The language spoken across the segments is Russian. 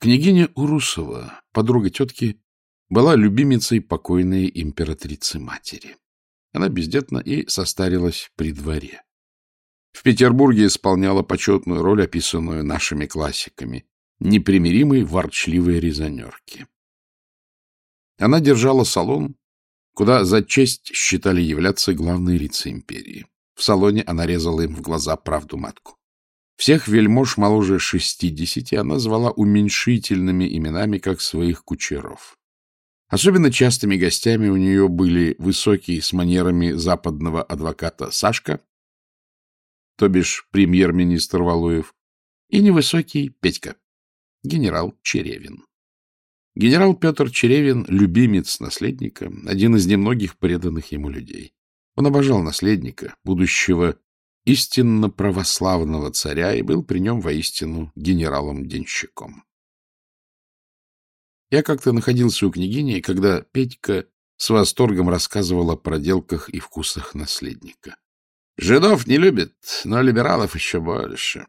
Княгиня Урусова, подруга тетки, была любимицей покойной императрицы-матери. Она бездетна и состарилась при дворе. В Петербурге исполняла почетную роль, описанную нашими классиками, непримиримой ворчливой резонерки. Она держала салон, куда за честь считали являться главные лица империи. В салоне она резала им в глаза правду матку. Всех вельмож моложе шестидесяти она звала уменьшительными именами, как своих кучеров. Особенно частыми гостями у нее были высокий с манерами западного адвоката Сашка, то бишь премьер-министр Валуев, и невысокий Петька, генерал Черевин. Генерал Петр Черевин — любимец наследника, один из немногих преданных ему людей. Он обожал наследника, будущего истинно православного царя, и был при нем воистину генералом-денщиком. Я как-то находился у княгини, когда Петька с восторгом рассказывал о проделках и вкусах наследника. Жидов не любит, но либералов еще больше.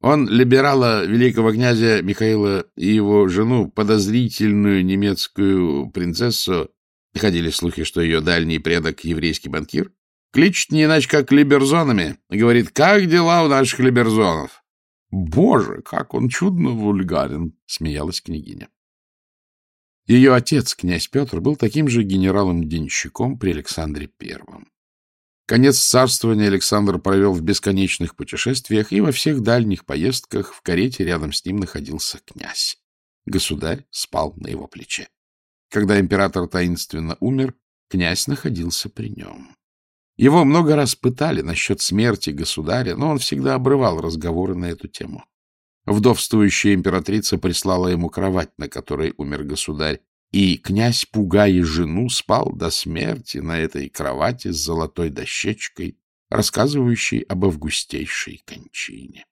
Он либерала великого князя Михаила и его жену, подозрительную немецкую принцессу, ходили слухи, что ее дальний предок — еврейский банкир, кличет не иначе, как либерзонами, говорит, как дела у наших либерзонов? — Боже, как он чудно вульгарен! — смеялась княгиня. Ее отец, князь Петр, был таким же генералом-денщиком при Александре Первом. Конец царствования Александр провел в бесконечных путешествиях, и во всех дальних поездках в карете рядом с ним находился князь. Государь спал на его плече. Когда император таинственно умер, князь находился при нем. Его много раз пытали насчет смерти государя, но он всегда обрывал разговоры на эту тему. Вдовствующая императрица прислала ему кровать, на которой умер государь, и князь, пугая жену, спал до смерти на этой кровати с золотой дощечкой, рассказывающей об августейшей кончине.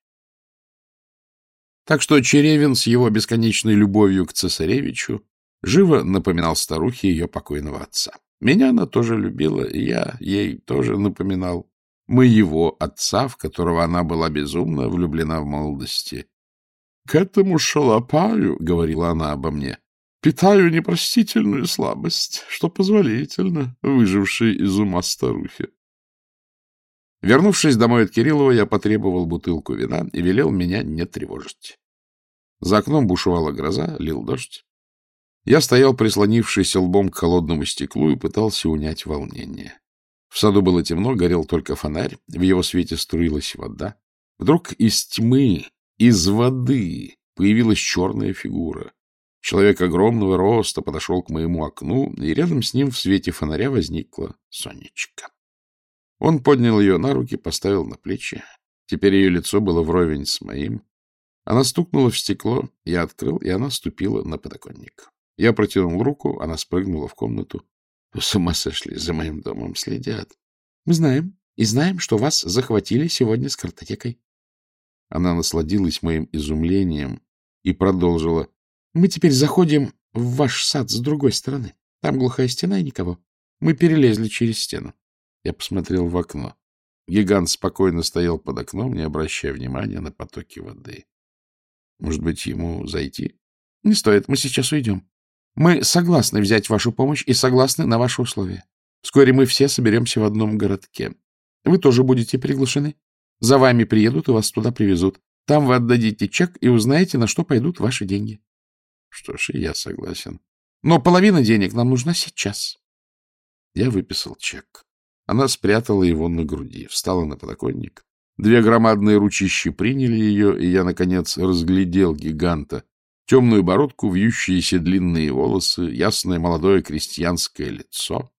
Так что Черевин с его бесконечной любовью к цесаревичу живо напоминал старухе ее покойного отца. Меня она тоже любила, и я ей тоже напоминал моего отца, в которого она была безумно влюблена в молодости. — К этому шалопаю, — говорила она обо мне, — питаю непростительную слабость, что позволительно выжившей из ума старухе. Вернувшись домой от Кириллова, я потребовал бутылку вина и велел меня не тревожить. За окном бушевала гроза, лил дождь. Я стоял, прислонившись лбом к холодному стеклу, и пытался унять волнение. В саду было темно, горел только фонарь, в его свете струилась вода. Вдруг из тьмы, из воды появилась черная фигура. Человек огромного роста подошел к моему окну, и рядом с ним в свете фонаря возникла Сонечка. Он поднял ее на руки, поставил на плечи. Теперь ее лицо было вровень с моим. Она стукнула в стекло, я открыл, и она ступила на подоконник. Я протянул руку, она спрыгнула в комнату. С ума сошли, за моим домом следят. Мы знаем и знаем, что вас захватили сегодня с картотекой. Она насладилась моим изумлением и продолжила. Мы теперь заходим в ваш сад с другой стороны. Там глухая стена и никого. Мы перелезли через стену. Я посмотрел в окно. Гигант спокойно стоял под окном, не обращая внимания на потоки воды. Может быть, ему зайти? Не стоит, мы сейчас уйдем. Мы согласны взять вашу помощь и согласны на ваши условия. Вскоре мы все соберемся в одном городке. Вы тоже будете приглашены. За вами приедут и вас туда привезут. Там вы отдадите чек и узнаете, на что пойдут ваши деньги. Что ж, я согласен. Но половина денег нам нужна сейчас. Я выписал чек. Она спрятала его на груди, встала на подоконник. Две громадные ручищи приняли ее, и я, наконец, разглядел гиганта, темную бородку, вьющиеся длинные волосы, ясное молодое крестьянское лицо.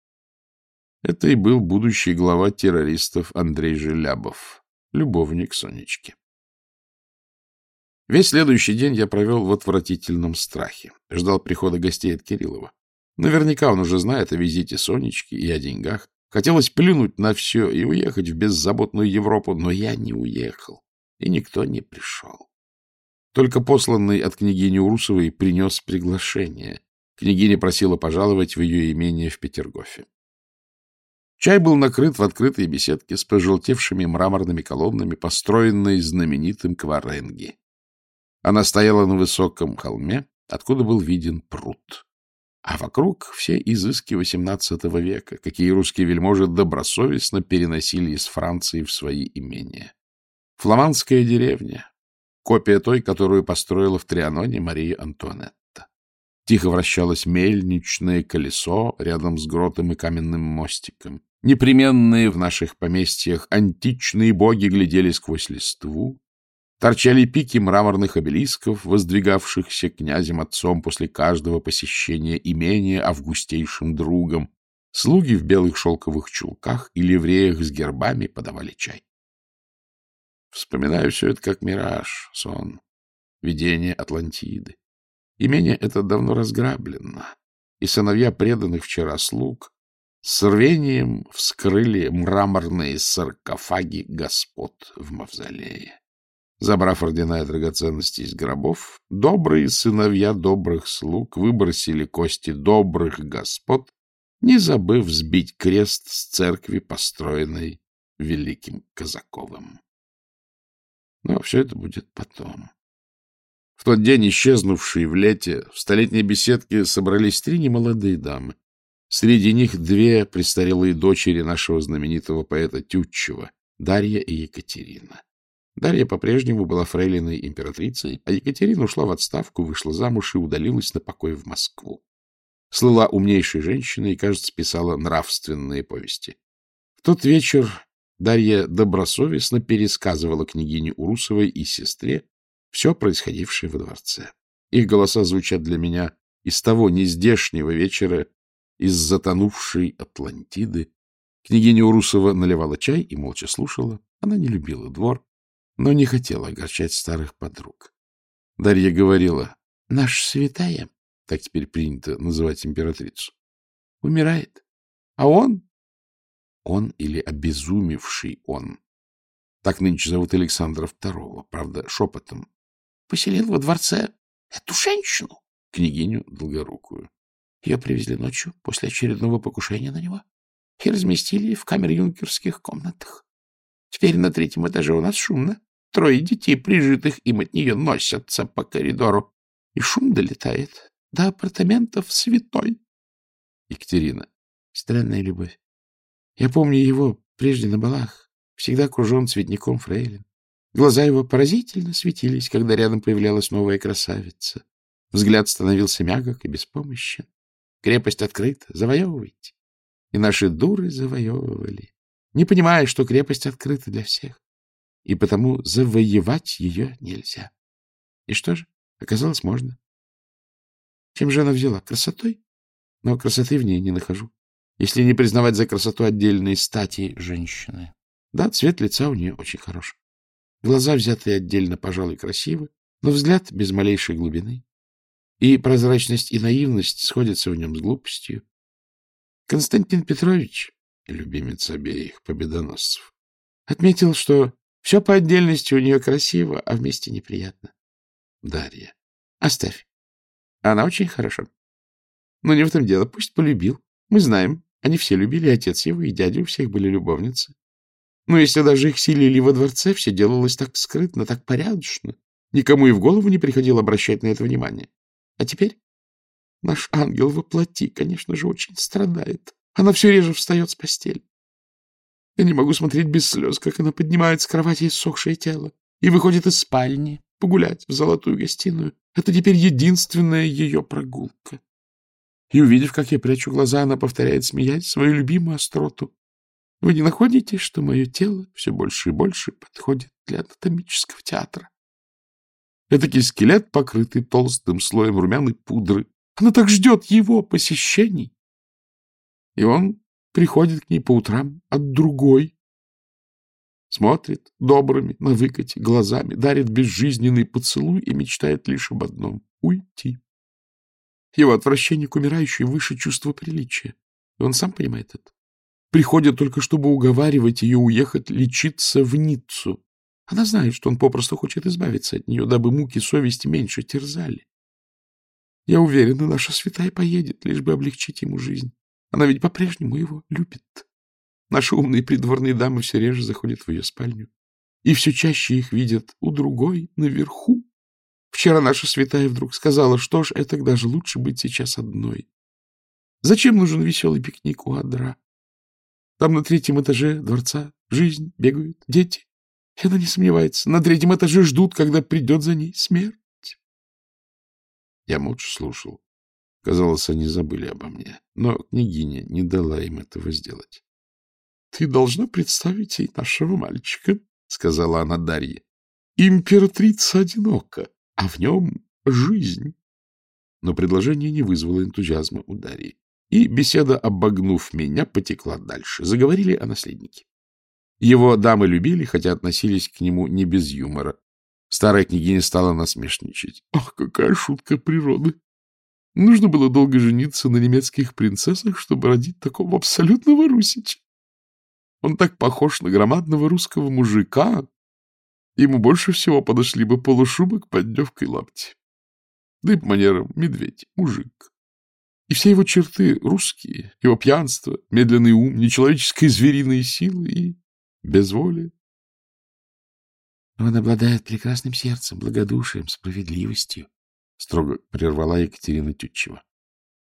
Это и был будущий глава террористов Андрей Желябов, любовник Сонечки. Весь следующий день я провел в отвратительном страхе. Ждал прихода гостей от Кириллова. Наверняка он уже знает о визите Сонечки и о деньгах. Хотелось плюнуть на все и уехать в беззаботную Европу, но я не уехал, и никто не пришел. Только посланный от княгини Урусовой принес приглашение. Княгиня просила пожаловать в ее имение в Петергофе. Чай был накрыт в открытой беседке с пожелтевшими мраморными колоннами, построенной знаменитым Кваренги. Она стояла на высоком холме, откуда был виден пруд. А вокруг все изыски XVIII века, какие русские вельможи добросовестно переносили из Франции в свои имения. Фламандская деревня, копия той, которую построила в Трианоне Мария Антуанетта. Тихо вращалось мельничное колесо рядом с гротом и каменным мостиком. Непременные в наших поместьях античные боги глядели сквозь листву. Торчали пики мраморных обелисков, воздвигавшихся князем-отцом после каждого посещения имения августейшим другом. Слуги в белых шелковых чулках и ливреях с гербами подавали чай. Вспоминаю все это как мираж, сон, видение Атлантиды. Имение это давно разграблено, и сыновья преданных вчера слуг с рвением вскрыли мраморные саркофаги господ в мавзолее. Забрав ордена и драгоценности из гробов, добрые сыновья добрых слуг выбросили кости добрых господ, не забыв сбить крест с церкви, построенной великим Казаковым. Но все это будет потом. В тот день, исчезнувший в лете, в столетней беседке собрались три немолодые дамы. Среди них две престарелые дочери нашего знаменитого поэта Тютчева, Дарья и Екатерина. Дарья по-прежнему была фрейлиной императрицей, а Екатерина ушла в отставку, вышла замуж и удалилась на покой в Москву. Слыла умнейшей женщиной и, кажется, писала нравственные повести. В тот вечер Дарья добросовестно пересказывала княгине Урусовой и сестре все происходившее во дворце. Их голоса звучат для меня из того нездешнего вечера, из затонувшей Атлантиды. Княгиня Урусова наливала чай и молча слушала. Она не любила двор, но не хотела огорчать старых подруг. Дарья говорила, — Наш святая, так теперь принято называть императрицу, умирает. А он? Он или обезумевший он. Так нынче зовут Александра II, правда, шепотом поселил во дворце эту женщину, княгиню Долгорукую. Ее привезли ночью после очередного покушения на него и разместили в камере юнкерских комнатах. Теперь на третьем этаже у нас шумно. Трое детей, прижитых им от нее, носятся по коридору, и шум долетает до апартаментов святой. Екатерина. Странная любовь. Я помню его прежде на балах, всегда окружен цветником фрейлин. Глаза его поразительно светились, когда рядом появлялась новая красавица. Взгляд становился мягок и беспомощен. Крепость открыта, завоевывайте. И наши дуры завоевывали, не понимая, что крепость открыта для всех. И потому завоевать ее нельзя. И что же? Оказалось, можно. Чем же она взяла? Красотой? Но красоты в ней не нахожу, если не признавать за красоту отдельной стати женщины. Да, цвет лица у нее очень хороший. Глаза, взятые отдельно, пожалуй, красивы, но взгляд без малейшей глубины. И прозрачность и наивность сходятся в нем с глупостью. Константин Петрович, любимец обеих победоносцев, отметил, что все по отдельности у нее красиво, а вместе неприятно. Дарья. Оставь. Она очень хороша. Но не в том дело. Пусть полюбил. Мы знаем. Они все любили, отец его и дядя у всех были любовницы. Но если даже их селили во дворце, все делалось так скрытно, так порядочно. Никому и в голову не приходило обращать на это внимание. А теперь наш ангел воплоти, конечно же, очень страдает. Она все реже встает с постели. Я не могу смотреть без слез, как она поднимает с кровати иссохшее тело и выходит из спальни погулять в золотую гостиную. Это теперь единственная ее прогулка. И, увидев, как я прячу глаза, она повторяет, смеясь, свою любимую остроту. Вы не находите, что мое тело все больше и больше подходит для анатомического театра? Этакий скелет, покрытый толстым слоем румяной пудры. Она так ждет его посещений. И он приходит к ней по утрам от другой. Смотрит добрыми, на выкате, глазами, дарит безжизненный поцелуй и мечтает лишь об одном — уйти. Его отвращение к умирающей выше чувства приличия. И он сам понимает это приходят только чтобы уговаривать ее уехать лечиться в Ниццу. Она знает, что он попросту хочет избавиться от нее, дабы муки совести меньше терзали. Я уверена, наша святая поедет, лишь бы облегчить ему жизнь. Она ведь по-прежнему его любит. Наши умные придворные дамы все реже заходят в ее спальню. И все чаще их видят у другой, наверху, Вчера наша святая вдруг сказала, что ж, это даже лучше быть сейчас одной. Зачем нужен веселый пикник у Адра? Там на третьем этаже дворца жизнь, бегают дети. И она не сомневается. На третьем этаже ждут, когда придет за ней смерть. Я молча слушал. Казалось, они забыли обо мне. Но княгиня не дала им этого сделать. — Ты должна представить ей нашего мальчика, — сказала она Дарье. — Императрица одинока, а в нем жизнь. Но предложение не вызвало энтузиазма у Дарьи. И беседа, обогнув меня, потекла дальше. Заговорили о наследнике. Его дамы любили, хотя относились к нему не без юмора. Старая княгиня стала насмешничать. Ах, какая шутка природы! Нужно было долго жениться на немецких принцессах, чтобы родить такого абсолютного русича. Он так похож на громадного русского мужика. Ему больше всего подошли бы полушубок под девкой лапти. Да и по манерам медведь, мужик. И все его черты русские, его пьянство, медленный ум, нечеловеческие звериные силы и безволие. Он обладает прекрасным сердцем, благодушием, справедливостью, — строго прервала Екатерина Тютчева.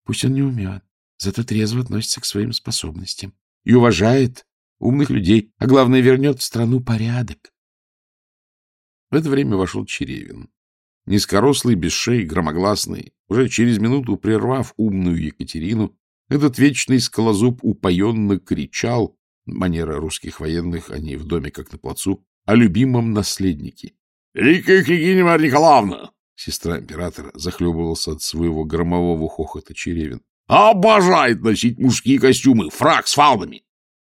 Пусть он не умен, зато трезво относится к своим способностям и уважает умных людей, а главное, вернет в страну порядок. В это время вошел Черевин. Низкорослый, без шеи, громогласный, уже через минуту прервав умную Екатерину, этот вечный скалозуб упоенно кричал, манера русских военных, они в доме как на плацу, о любимом наследнике. — Великая княгиня Марья Николаевна! Сестра императора захлебывался от своего громового хохота Черевин. — Обожает носить мужские костюмы, фраг с фалдами!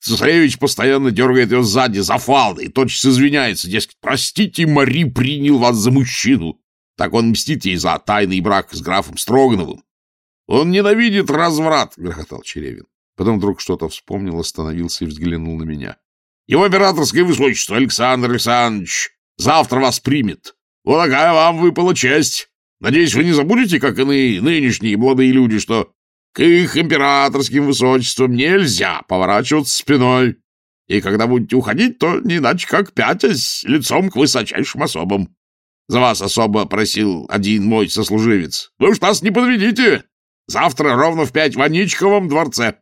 Цесаревич постоянно дергает ее сзади за фалды и тотчас извиняется, дескать, простите, Мари принял вас за мужчину. Так он мстит ей за тайный брак с графом Строгановым. — Он ненавидит разврат, — грохотал Черевин. Потом вдруг что-то вспомнил, остановился и взглянул на меня. — Его императорское высочество Александр Александрович завтра вас примет. Вот такая вам выпала честь. Надеюсь, вы не забудете, как иные нынешние молодые люди, что к их императорским высочествам нельзя поворачиваться спиной. И когда будете уходить, то не иначе как пятясь лицом к высочайшим особам. За вас особо просил один мой сослуживец. Вы уж нас не подведите. Завтра ровно в пять в Аничковом дворце.